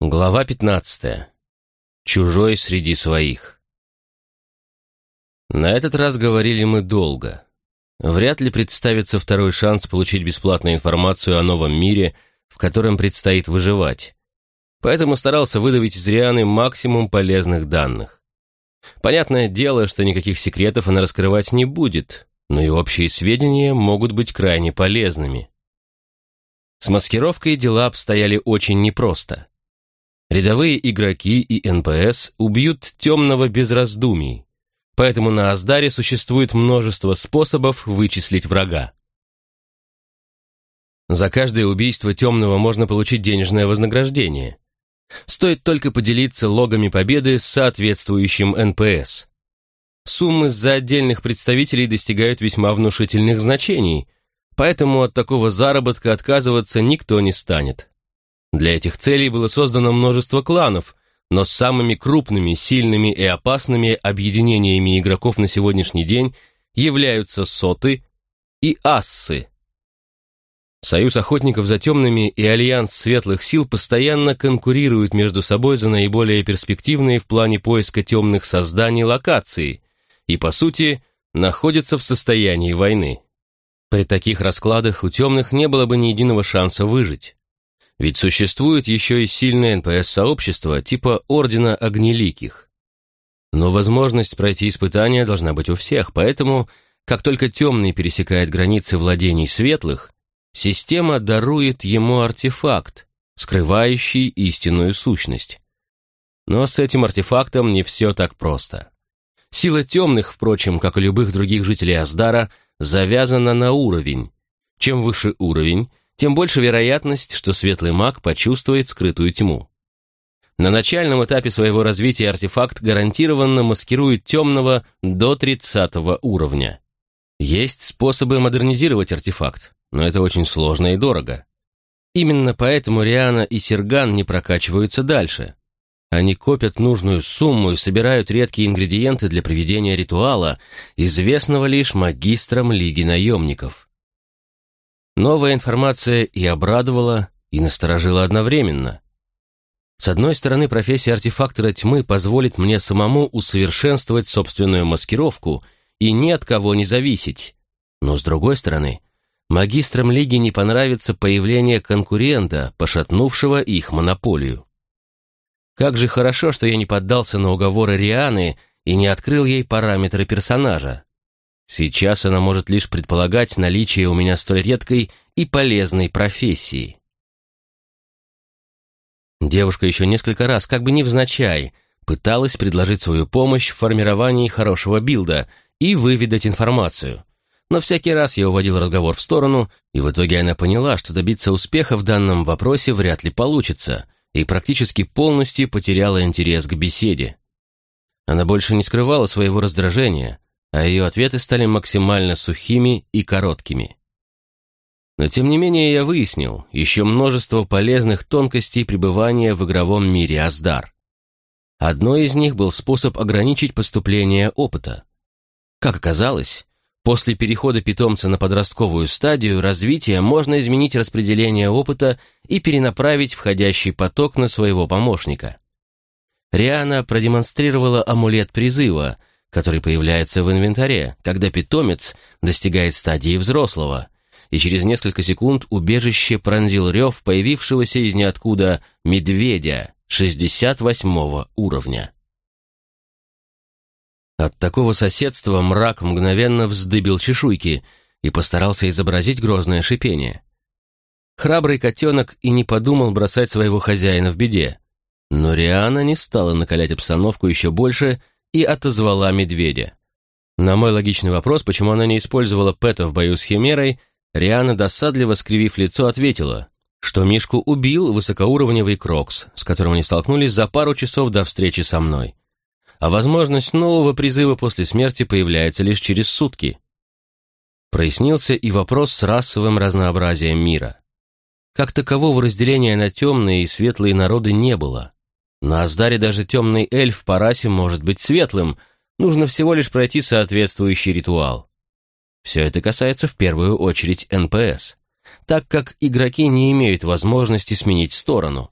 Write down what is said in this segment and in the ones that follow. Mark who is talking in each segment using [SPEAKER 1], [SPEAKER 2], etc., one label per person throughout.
[SPEAKER 1] Глава 15. Чужой среди своих. На этот раз говорили мы долго. Вряд ли представится второй шанс получить бесплатную информацию о новом мире, в котором предстоит выживать. Поэтому старался выдавить из Рианы максимум полезных данных. Понятное дело, что никаких секретов она раскрывать не будет, но и общие сведения могут быть крайне полезными. С маскировкой дела обстояли очень непросто. Рядовые игроки и НПС убьют темного без раздумий, поэтому на Аздаре существует множество способов вычислить врага. За каждое убийство темного можно получить денежное вознаграждение. Стоит только поделиться логами победы с соответствующим НПС. Суммы за отдельных представителей достигают весьма внушительных значений, поэтому от такого заработка отказываться никто не станет. Для этих целей было создано множество кланов, но самыми крупными, сильными и опасными объединениями игроков на сегодняшний день являются соты и ассы. Союз охотников за темными и Альянс светлых сил постоянно конкурируют между собой за наиболее перспективные в плане поиска темных созданий локации и, по сути, находятся в состоянии войны. При таких раскладах у темных не было бы ни единого шанса выжить. Ведь существует еще и сильное НПС-сообщество типа Ордена Огнеликих. Но возможность пройти испытания должна быть у всех, поэтому, как только темный пересекает границы владений светлых, система дарует ему артефакт, скрывающий истинную сущность. Но с этим артефактом не все так просто. Сила темных, впрочем, как и любых других жителей Аздара, завязана на уровень. Чем выше уровень, тем больше вероятность, что светлый маг почувствует скрытую тьму. На начальном этапе своего развития артефакт гарантированно маскирует темного до 30 уровня. Есть способы модернизировать артефакт, но это очень сложно и дорого. Именно поэтому Риана и Серган не прокачиваются дальше. Они копят нужную сумму и собирают редкие ингредиенты для проведения ритуала, известного лишь магистрам Лиги наемников. Новая информация и обрадовала, и насторожила одновременно. С одной стороны, профессия артефактора тьмы позволит мне самому усовершенствовать собственную маскировку и ни от кого не зависеть. Но с другой стороны, магистрам Лиги не понравится появление конкурента, пошатнувшего их монополию. Как же хорошо, что я не поддался на уговоры Рианы и не открыл ей параметры персонажа. Сейчас она может лишь предполагать наличие у меня столь редкой и полезной профессии. Девушка еще несколько раз, как бы невзначай, пыталась предложить свою помощь в формировании хорошего билда и выведать информацию. Но всякий раз я уводил разговор в сторону, и в итоге она поняла, что добиться успеха в данном вопросе вряд ли получится, и практически полностью потеряла интерес к беседе. Она больше не скрывала своего раздражения, а ее ответы стали максимально сухими и короткими. Но тем не менее я выяснил еще множество полезных тонкостей пребывания в игровом мире Аздар. Одной из них был способ ограничить поступление опыта. Как оказалось, после перехода питомца на подростковую стадию развития можно изменить распределение опыта и перенаправить входящий поток на своего помощника. Риана продемонстрировала амулет призыва, который появляется в инвентаре, когда питомец достигает стадии взрослого, и через несколько секунд убежище пронзил рев появившегося из ниоткуда медведя 68 уровня. От такого соседства мрак мгновенно вздыбил чешуйки и постарался изобразить грозное шипение. Храбрый котенок и не подумал бросать своего хозяина в беде. Но Риана не стала накалять обстановку еще больше и отозвала медведя. На мой логичный вопрос, почему она не использовала Пэта в бою с Химерой, Риана, досадливо скривив лицо, ответила, что Мишку убил высокоуровневый Крокс, с которым они столкнулись за пару часов до встречи со мной. А возможность нового призыва после смерти появляется лишь через сутки. Прояснился и вопрос с расовым разнообразием мира. Как такового разделения на темные и светлые народы не было. На Аздаре даже темный эльф по расе может быть светлым, нужно всего лишь пройти соответствующий ритуал. Все это касается в первую очередь НПС, так как игроки не имеют возможности сменить сторону.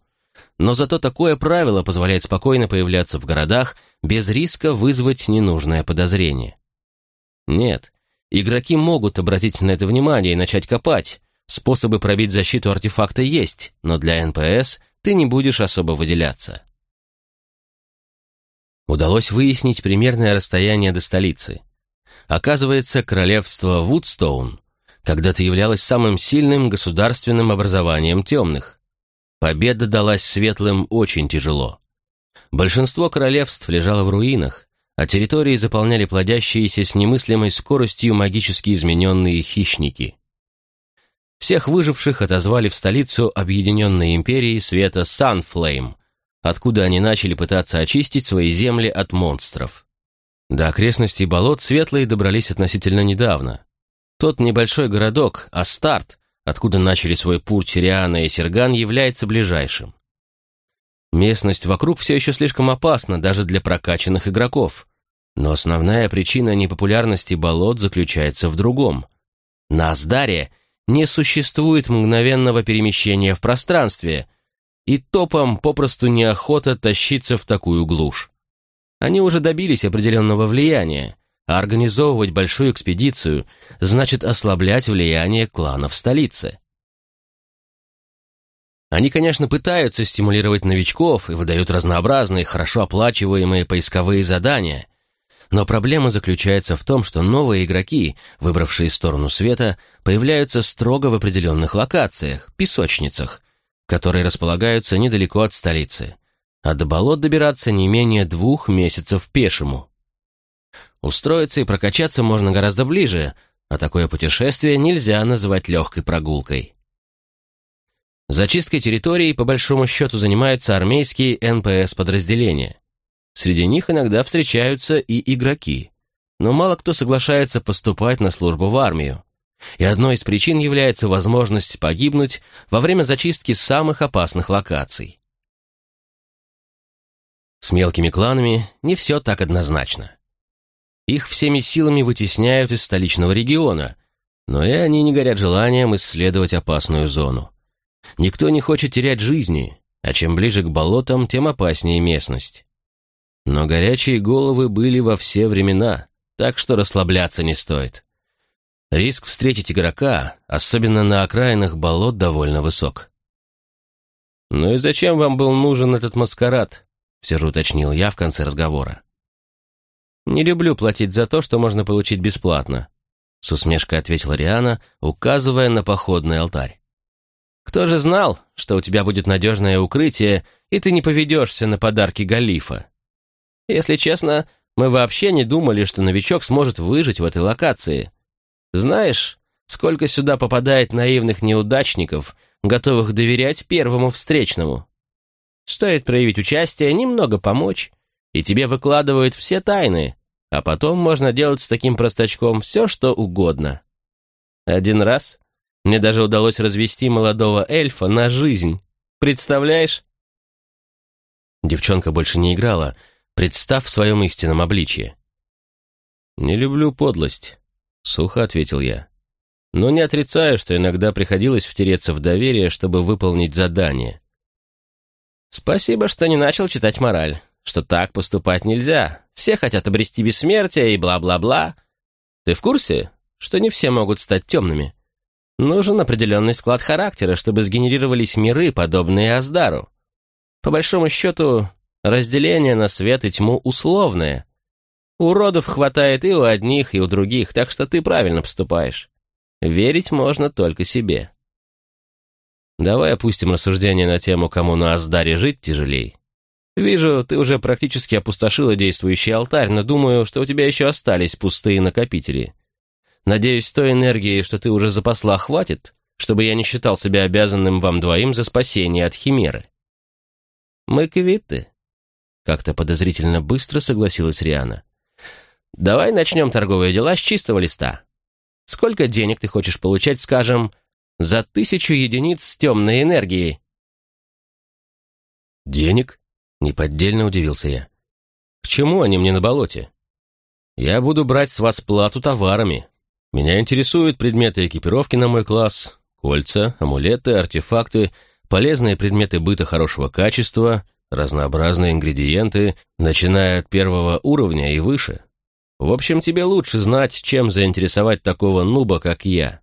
[SPEAKER 1] но зато такое правило позволяет спокойно появляться в городах без риска вызвать ненужное подозрение. Нет, игроки могут обратить на это внимание и начать копать. Способы пробить защиту артефакта есть, но для НПС ты не будешь особо выделяться. Удалось выяснить примерное расстояние до столицы. Оказывается, королевство Вудстоун когда-то являлось самым сильным государственным образованием темных. Победа далась светлым очень тяжело. Большинство королевств лежало в руинах, а территории заполняли плодящиеся с немыслимой скоростью магически измененные хищники. Всех выживших отозвали в столицу Объединенной Империи Света Санфлейм, откуда они начали пытаться очистить свои земли от монстров. До окрестностей болот Светлые добрались относительно недавно. Тот небольшой городок, Астарт, откуда начали свой путь Риана и Серган, является ближайшим. Местность вокруг все еще слишком опасна даже для прокачанных игроков. Но основная причина непопулярности болот заключается в другом. На Аздаре не существует мгновенного перемещения в пространстве, и топам попросту неохота тащиться в такую глушь. Они уже добились определенного влияния, а организовывать большую экспедицию значит ослаблять влияние кланов в столице. Они, конечно, пытаются стимулировать новичков и выдают разнообразные, хорошо оплачиваемые поисковые задания, но проблема заключается в том, что новые игроки, выбравшие сторону света, появляются строго в определенных локациях, песочницах, которые располагаются недалеко от столицы, а до болот добираться не менее двух месяцев пешему. Устроиться и прокачаться можно гораздо ближе, а такое путешествие нельзя называть легкой прогулкой. Зачисткой территории по большому счету занимаются армейские НПС-подразделения. Среди них иногда встречаются и игроки, но мало кто соглашается поступать на службу в армию. И одной из причин является возможность погибнуть во время зачистки самых опасных локаций. С мелкими кланами не все так однозначно. Их всеми силами вытесняют из столичного региона, но и они не горят желанием исследовать опасную зону. Никто не хочет терять жизни, а чем ближе к болотам, тем опаснее местность. Но горячие головы были во все времена, так что расслабляться не стоит. Риск встретить игрока, особенно на окраинах болот, довольно высок. «Ну и зачем вам был нужен этот маскарад?» все же уточнил я в конце разговора. «Не люблю платить за то, что можно получить бесплатно», — с усмешкой ответила Риана, указывая на походный алтарь. «Кто же знал, что у тебя будет надежное укрытие, и ты не поведешься на подарки Галифа? Если честно, мы вообще не думали, что новичок сможет выжить в этой локации. Знаешь, сколько сюда попадает наивных неудачников, готовых доверять первому встречному? Стоит проявить участие, немного помочь, и тебе выкладывают все тайны, а потом можно делать с таким простачком все, что угодно. Один раз мне даже удалось развести молодого эльфа на жизнь. Представляешь? Девчонка больше не играла, представ в своем истинном обличье. «Не люблю подлость», — сухо ответил я. «Но не отрицаю, что иногда приходилось втереться в доверие, чтобы выполнить задание». «Спасибо, что не начал читать мораль что так поступать нельзя. Все хотят обрести бессмертие и бла-бла-бла. Ты в курсе, что не все могут стать темными? Нужен определенный склад характера, чтобы сгенерировались миры, подобные Аздару. По большому счету, разделение на свет и тьму условное. Уродов хватает и у одних, и у других, так что ты правильно поступаешь. Верить можно только себе. Давай опустим рассуждение на тему, кому на Аздаре жить тяжелей. Вижу, ты уже практически опустошила действующий алтарь, но думаю, что у тебя еще остались пустые накопители. Надеюсь, той энергии, что ты уже запасла, хватит, чтобы я не считал себя обязанным вам двоим за спасение от химеры. Мы квиты. Как-то подозрительно быстро согласилась Риана. Давай начнем торговые дела с чистого листа. Сколько денег ты хочешь получать, скажем, за тысячу единиц темной энергии? Денег? Неподдельно удивился я. «К чему они мне на болоте? Я буду брать с вас плату товарами. Меня интересуют предметы экипировки на мой класс, кольца, амулеты, артефакты, полезные предметы быта хорошего качества, разнообразные ингредиенты, начиная от первого уровня и выше. В общем, тебе лучше знать, чем заинтересовать такого нуба, как я.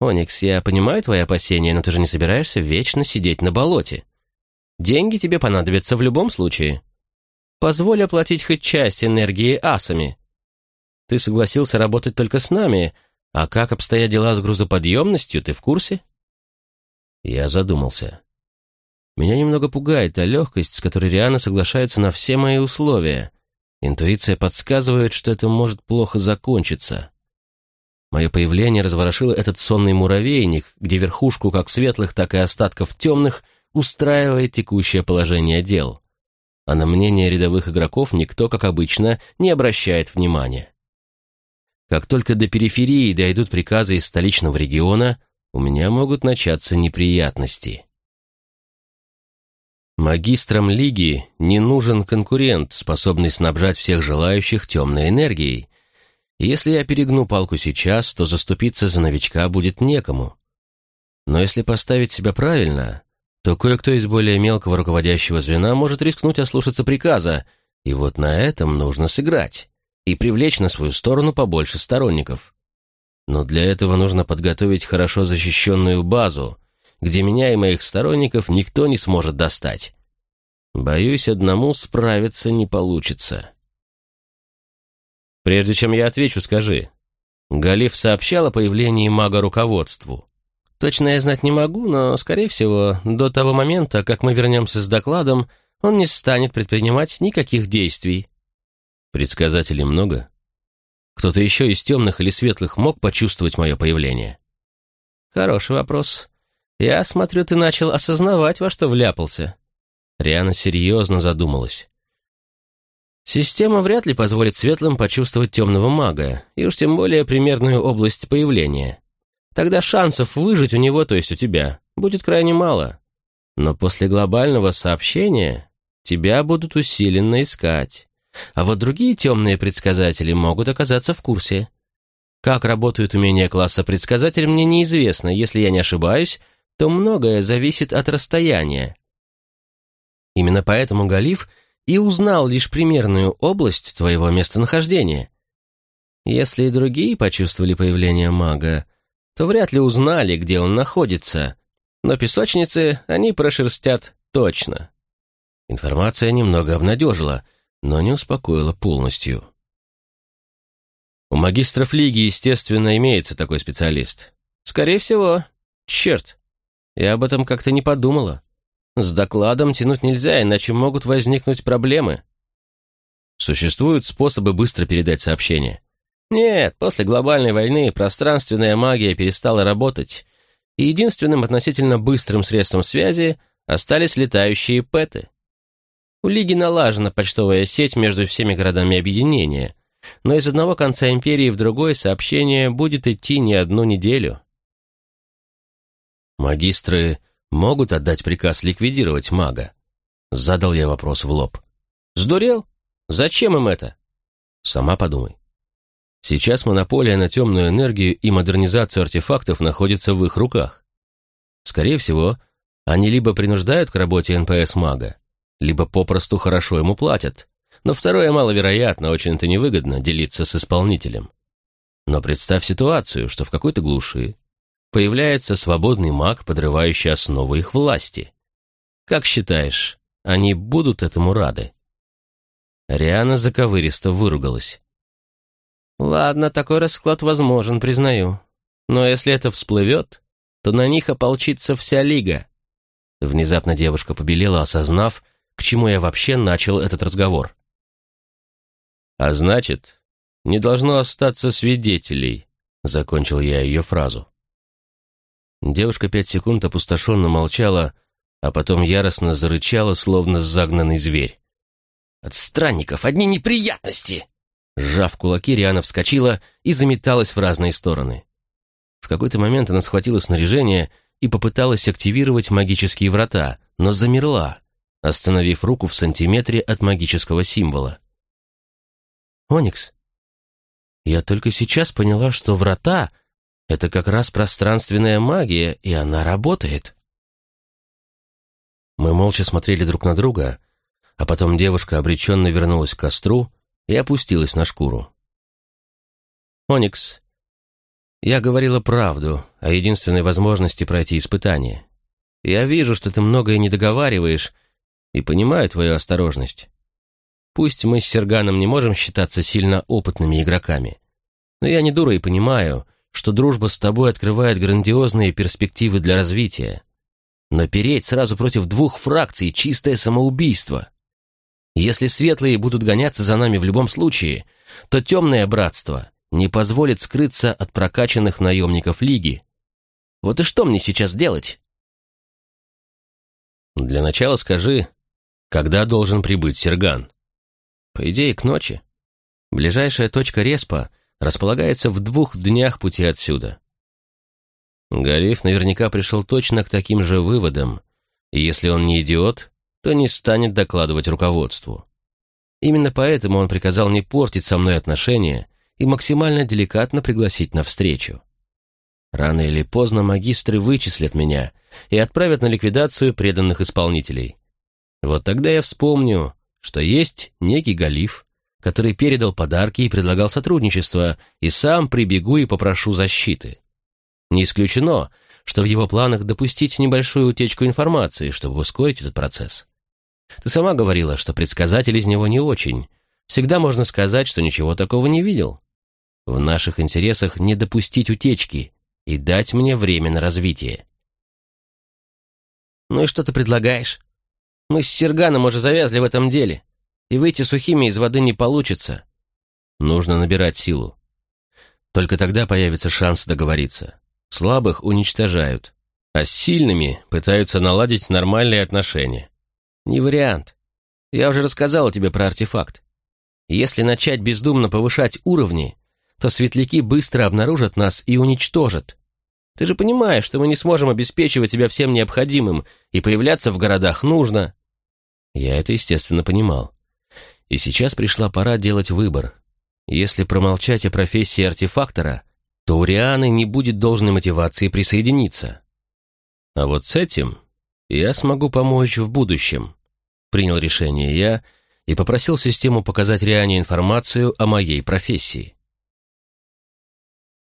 [SPEAKER 2] Оникс, я понимаю твои опасения, но ты же не собираешься вечно сидеть на болоте. Деньги тебе понадобятся в любом случае. Позволь оплатить хоть часть энергии асами. Ты согласился работать только с нами, а как обстоят дела с грузоподъемностью, ты в курсе?
[SPEAKER 1] Я задумался. Меня немного пугает та легкость, с которой Риана соглашается на все мои условия. Интуиция подсказывает, что это может плохо закончиться. Мое появление разворошило этот сонный муравейник, где верхушку как светлых, так и остатков темных устраивает текущее положение дел. А на мнение рядовых игроков никто, как обычно, не обращает внимания. Как только до периферии дойдут приказы из столичного региона, у меня могут начаться неприятности. Магистрам Лиги не нужен конкурент, способный снабжать всех желающих темной энергией. если я перегну палку сейчас, то заступиться за новичка будет некому. Но если поставить себя правильно, то кое-кто из более мелкого руководящего звена может рискнуть ослушаться приказа, и вот на этом нужно сыграть и привлечь на свою сторону побольше сторонников. Но для этого нужно подготовить хорошо защищенную базу, где меня и моих сторонников никто не сможет достать. Боюсь, одному справиться не получится. Прежде чем я отвечу, скажи. Галиф сообщал о появлении мага руководству.
[SPEAKER 2] Точно я знать не могу, но, скорее всего, до того момента, как мы вернемся с докладом, он не станет предпринимать никаких действий.
[SPEAKER 1] Предсказателей много? Кто-то еще из темных или светлых мог почувствовать мое появление?
[SPEAKER 2] Хороший вопрос. «Я смотрю, ты начал осознавать, во что вляпался».
[SPEAKER 1] Риана серьезно задумалась.
[SPEAKER 2] «Система вряд ли позволит светлым почувствовать темного мага, и уж тем более примерную область появления. Тогда шансов выжить у него, то есть у тебя, будет крайне мало. Но после глобального сообщения тебя будут усиленно искать. А вот другие темные предсказатели могут оказаться в курсе. Как работают умения класса предсказатель, мне неизвестно. Если я не ошибаюсь, то многое зависит от расстояния. Именно поэтому Галиф и узнал лишь примерную область твоего местонахождения. Если и другие почувствовали появление мага, то вряд ли узнали, где он находится, но песочницы они прошерстят точно.
[SPEAKER 1] Информация немного обнадежила, но не успокоила полностью. У магистров Лиги, естественно, имеется такой специалист.
[SPEAKER 2] Скорее всего. Черт, я об этом как-то не подумала. С докладом тянуть нельзя, иначе могут возникнуть проблемы.
[SPEAKER 1] Существуют способы быстро передать сообщение?
[SPEAKER 2] Нет, после глобальной войны пространственная магия перестала работать, и единственным относительно быстрым средством связи остались летающие пэты. У Лиги налажена почтовая сеть между всеми городами объединения, но из одного конца империи в другой сообщение будет идти не одну неделю.
[SPEAKER 1] «Магистры могут отдать приказ ликвидировать мага?» Задал я вопрос в лоб.
[SPEAKER 2] «Сдурел? Зачем им это?»
[SPEAKER 1] «Сама подумай. Сейчас монополия на темную энергию и модернизацию артефактов находится в их руках. Скорее всего, они либо принуждают к работе НПС мага, либо попросту хорошо ему платят. Но второе маловероятно, очень это невыгодно делиться с исполнителем. Но представь ситуацию, что в какой-то глуши появляется свободный маг, подрывающий основы их власти. Как считаешь, они будут этому рады?» Риана заковыристо выругалась.
[SPEAKER 2] «Ладно, такой расклад возможен, признаю. Но если это всплывет, то на них ополчится вся лига».
[SPEAKER 1] Внезапно девушка побелела, осознав, к чему я вообще начал этот разговор. «А значит, не должно остаться свидетелей», — закончил я ее фразу. Девушка пять секунд опустошенно молчала, а потом яростно зарычала, словно загнанный зверь.
[SPEAKER 2] «От странников одни неприятности!»
[SPEAKER 1] Сжав кулаки, Риана вскочила и заметалась в разные стороны. В какой-то момент она схватила снаряжение и попыталась активировать магические врата, но замерла, остановив руку в сантиметре от магического символа.
[SPEAKER 2] «Оникс, я только сейчас поняла, что врата это как раз пространственная магия, и она работает. Мы молча смотрели друг на друга, а потом девушка обреченно вернулась к костру и опустилась на шкуру. «Оникс, я говорила правду о единственной возможности пройти испытание. Я вижу, что ты многое не договариваешь, и понимаю твою осторожность. Пусть мы с Серганом не можем считаться сильно опытными игроками, но я не дура и понимаю, что дружба с тобой открывает грандиозные перспективы для развития. Но переть сразу против двух фракций — чистое самоубийство. Если светлые будут гоняться за нами в любом случае, то темное братство не позволит скрыться от прокачанных наемников Лиги. Вот и что мне сейчас делать? Для начала скажи, когда должен прибыть Серган? По идее, к ночи. Ближайшая точка респа располагается в двух днях пути отсюда. Галиф наверняка пришел точно к таким же выводам, и если он не идиот, то не станет докладывать руководству. Именно поэтому он приказал не портить со мной отношения и максимально деликатно пригласить на встречу. Рано или поздно магистры вычислят меня и отправят на ликвидацию преданных исполнителей. Вот тогда я вспомню, что есть некий Галиф, который передал подарки и предлагал сотрудничество, и сам прибегу и попрошу защиты. Не исключено, что в его планах допустить небольшую утечку информации, чтобы ускорить этот процесс. Ты сама говорила, что предсказатель из него не очень. Всегда можно сказать, что ничего такого не видел. В наших интересах не допустить утечки и дать мне время на развитие. «Ну и что ты предлагаешь? Мы с Серганом уже завязли в этом деле, и выйти сухими из воды не получится. Нужно набирать силу. Только тогда появится шанс договориться. Слабых уничтожают, а с сильными пытаются наладить нормальные отношения. Не вариант. Я уже рассказал тебе про артефакт. Если начать бездумно повышать уровни, то светляки быстро обнаружат нас и уничтожат. Ты же понимаешь, что мы не сможем обеспечивать себя всем необходимым, и появляться в городах нужно. Я это, естественно, понимал. И сейчас пришла пора делать выбор. Если промолчать о профессии артефактора, то у Рианы не будет должной мотивации присоединиться. А вот с этим я смогу помочь в будущем. Принял решение я и попросил систему показать Риане информацию о моей профессии.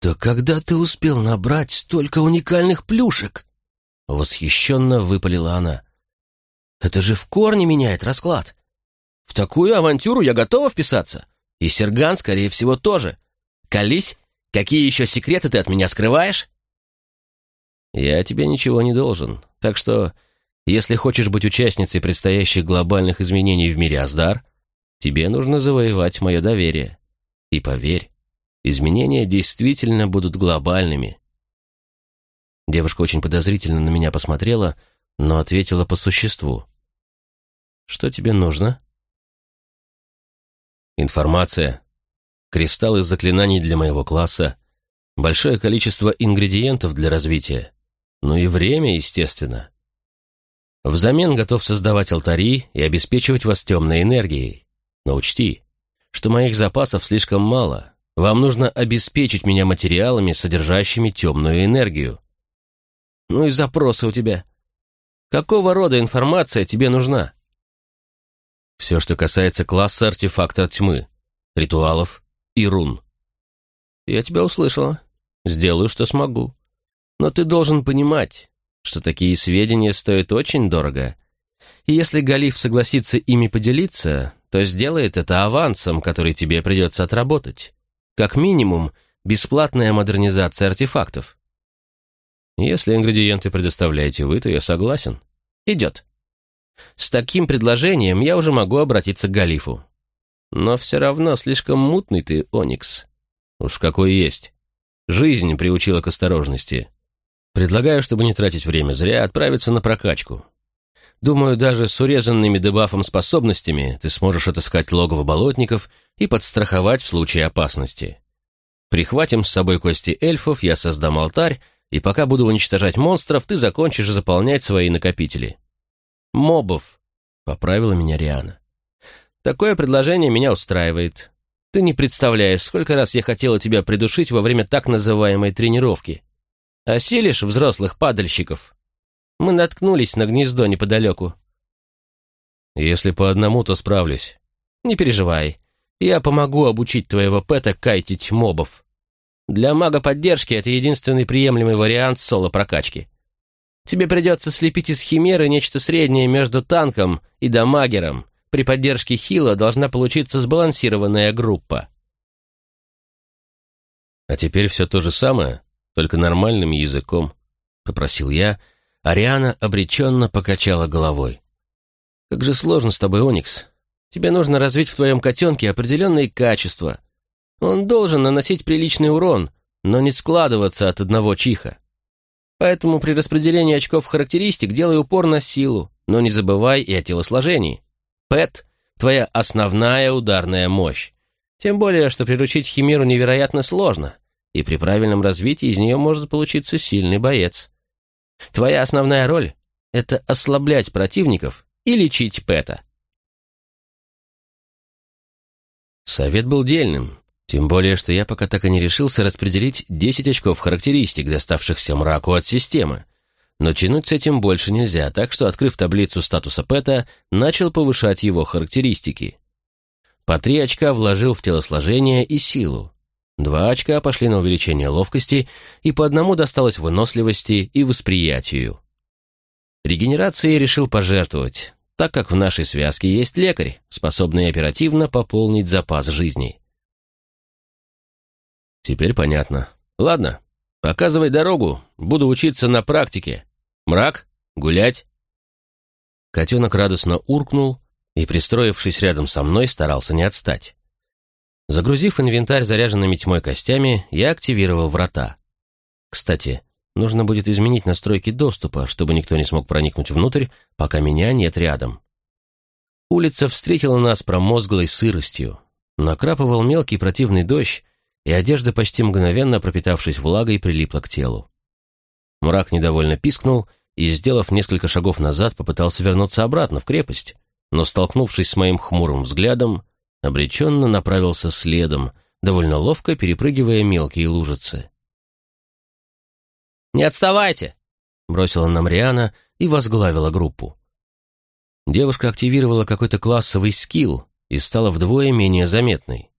[SPEAKER 2] «Да когда ты успел набрать столько уникальных плюшек?» Восхищенно выпалила она. «Это же в корне меняет расклад. В такую авантюру я готова вписаться. И Серган, скорее всего, тоже. Колись, какие еще секреты ты от меня скрываешь?» «Я тебе ничего не должен, так что, если хочешь быть участницей предстоящих глобальных изменений в мире Аздар, тебе нужно завоевать мое доверие. И поверь, Изменения действительно будут глобальными. Девушка очень подозрительно на меня посмотрела, но ответила по существу. «Что тебе нужно?» «Информация. Кристалл из заклинаний для моего класса. Большое количество ингредиентов для развития. Ну и время, естественно. Взамен готов создавать алтари и обеспечивать вас темной энергией. Но учти, что моих запасов слишком мало, вам нужно обеспечить меня материалами, содержащими темную энергию. Ну и запросы у тебя. Какого рода информация тебе нужна? Все, что касается класса артефактор тьмы, ритуалов и рун. Я тебя услышала. Сделаю, что смогу. Но ты должен понимать, что такие сведения стоят очень дорого. И если Галиф согласится ими поделиться, то сделает это авансом, который тебе придется отработать. Как минимум, бесплатная модернизация артефактов. Если ингредиенты предоставляете вы, то я согласен. Идет. С таким предложением я уже могу обратиться к Галифу. Но все равно слишком мутный ты, Оникс. Уж какой есть. Жизнь приучила к осторожности. Предлагаю, чтобы не тратить время зря, отправиться на прокачку. Думаю, даже с урезанными дебафом способностями ты сможешь отыскать логово болотников и подстраховать в случае опасности. Прихватим с собой кости эльфов, я создам алтарь, и пока буду уничтожать монстров, ты закончишь заполнять свои накопители. Мобов, — поправила меня Риана. Такое предложение меня устраивает. Ты не представляешь, сколько раз я хотела тебя придушить во время так называемой тренировки. Осилишь взрослых падальщиков, мы наткнулись на гнездо неподалеку.
[SPEAKER 1] Если по одному, то справлюсь.
[SPEAKER 2] Не переживай. Я помогу обучить твоего пэта кайтить мобов. Для мага поддержки это единственный приемлемый вариант соло-прокачки. Тебе придется слепить из химеры нечто среднее между танком и дамагером. При поддержке хила должна получиться сбалансированная группа.
[SPEAKER 1] А теперь все то же самое, только нормальным языком, попросил я. Ариана обреченно покачала головой. Как же сложно с тобой, Оникс. Тебе нужно развить в твоем котенке определенные качества. Он должен наносить приличный урон, но не складываться от одного чиха. Поэтому при распределении очков характеристик делай упор на силу, но не забывай и о телосложении. Пэт — твоя основная ударная мощь. Тем более, что приручить химеру невероятно сложно, и при правильном развитии из нее может получиться сильный боец. Твоя основная роль — это ослаблять противников и лечить Пэта. Совет был дельным, тем более, что я пока так и не решился распределить 10 очков характеристик, доставшихся мраку от системы. Но тянуть с этим больше нельзя, так что, открыв таблицу статуса Пэта, начал повышать его характеристики. По три очка вложил в телосложение и силу. Два очка пошли на увеличение ловкости, и по одному досталось выносливости и восприятию. Регенерацией решил пожертвовать, так как в нашей связке есть лекарь, способный оперативно пополнить запас жизней. Теперь понятно. Ладно, показывай дорогу, буду учиться на практике. Мрак, гулять. Котенок радостно уркнул и, пристроившись рядом со мной, старался не отстать. Загрузив инвентарь заряженными тьмой костями, я активировал врата. Кстати, нужно будет изменить настройки доступа, чтобы никто не смог проникнуть внутрь, пока меня нет рядом. Улица встретила нас промозглой сыростью. Накрапывал мелкий противный дождь, и одежда, почти мгновенно пропитавшись влагой, прилипла к телу. Мрак недовольно пискнул и, сделав несколько шагов назад, попытался вернуться обратно в крепость, но, столкнувшись с моим хмурым взглядом, обреченно направился следом, довольно ловко перепрыгивая мелкие лужицы.
[SPEAKER 2] «Не отставайте!» — бросила нам Риана и возглавила группу.
[SPEAKER 1] Девушка активировала какой-то классовый скилл и стала вдвое менее заметной.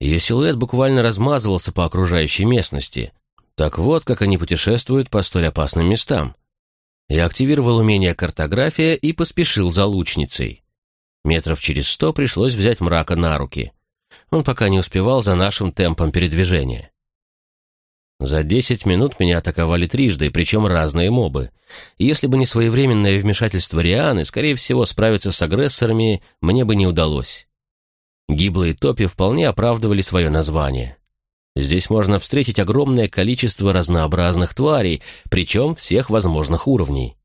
[SPEAKER 1] Ее силуэт буквально размазывался по окружающей местности. Так вот, как они путешествуют по столь опасным местам. Я активировал умение картография и поспешил за лучницей. Метров через сто пришлось взять мрака на руки. Он пока не успевал за нашим темпом передвижения. За десять минут меня атаковали трижды, причем разные мобы. Если бы не своевременное вмешательство Рианы, скорее всего, справиться с агрессорами мне бы не удалось. Гиблые топи вполне оправдывали свое название. Здесь можно встретить огромное количество разнообразных тварей, причем всех возможных уровней.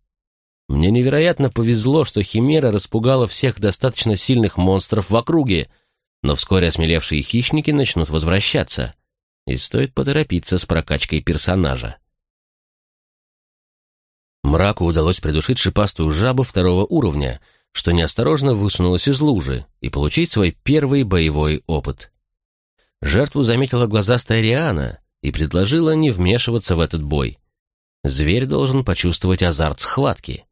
[SPEAKER 1] Мне невероятно повезло, что Химера распугала всех достаточно сильных монстров в округе, но вскоре осмелевшие хищники начнут возвращаться, и стоит поторопиться с прокачкой персонажа. Мраку удалось придушить шипастую жабу второго уровня, что неосторожно высунулась из лужи, и получить свой первый боевой опыт. Жертву заметила глазастая Риана и предложила не вмешиваться в этот бой. Зверь должен почувствовать азарт схватки.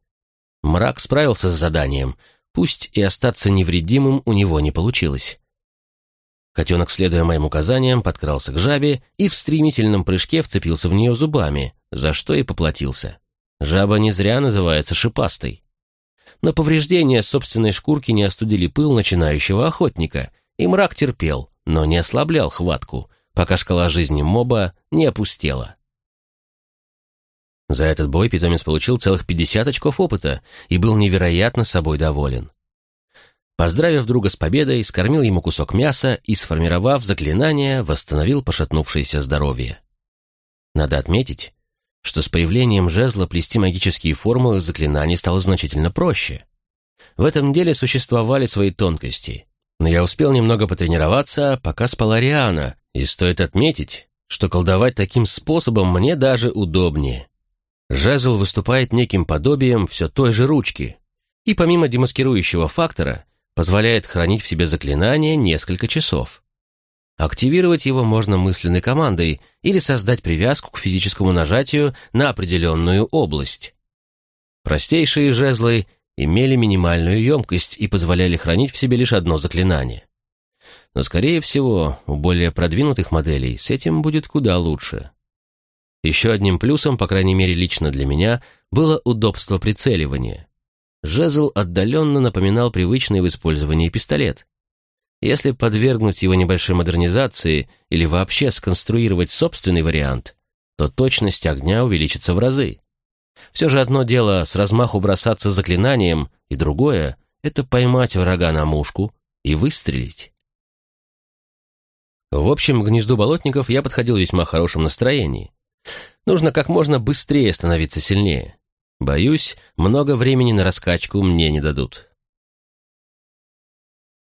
[SPEAKER 1] Мрак справился с заданием, пусть и остаться невредимым у него не получилось. Котенок, следуя моим указаниям, подкрался к жабе и в стремительном прыжке вцепился в нее зубами, за что и поплатился. Жаба не зря называется шипастой. Но повреждения собственной шкурки не остудили пыл начинающего охотника, и мрак терпел, но не ослаблял хватку, пока шкала жизни моба не опустела. За этот бой питомец получил целых 50 очков опыта и был невероятно собой доволен. Поздравив друга с победой, скормил ему кусок мяса и, сформировав заклинание, восстановил пошатнувшееся здоровье. Надо отметить, что с появлением жезла плести магические формулы заклинаний стало значительно проще. В этом деле существовали свои тонкости, но я успел немного потренироваться, пока спала Риана, и стоит отметить, что колдовать таким способом мне даже удобнее. Жезл выступает неким подобием все той же ручки, и помимо демаскирующего фактора, позволяет хранить в себе заклинание несколько часов. Активировать его можно мысленной командой или создать привязку к физическому нажатию на определенную область. Простейшие жезлы
[SPEAKER 2] имели минимальную емкость и позволяли хранить в себе лишь одно заклинание. Но, скорее всего, у более продвинутых моделей с этим будет куда лучше. Еще одним плюсом, по крайней мере лично для меня, было удобство прицеливания. Жезл отдаленно напоминал привычный в использовании пистолет. Если подвергнуть его небольшой модернизации или вообще сконструировать собственный вариант, то точность огня увеличится в разы. Все же одно дело с размаху бросаться заклинанием, и другое — это поймать врага на мушку и выстрелить. В общем, к гнезду болотников я подходил в весьма хорошем настроении. Нужно как можно быстрее становиться сильнее. Боюсь, много времени на раскачку мне не дадут.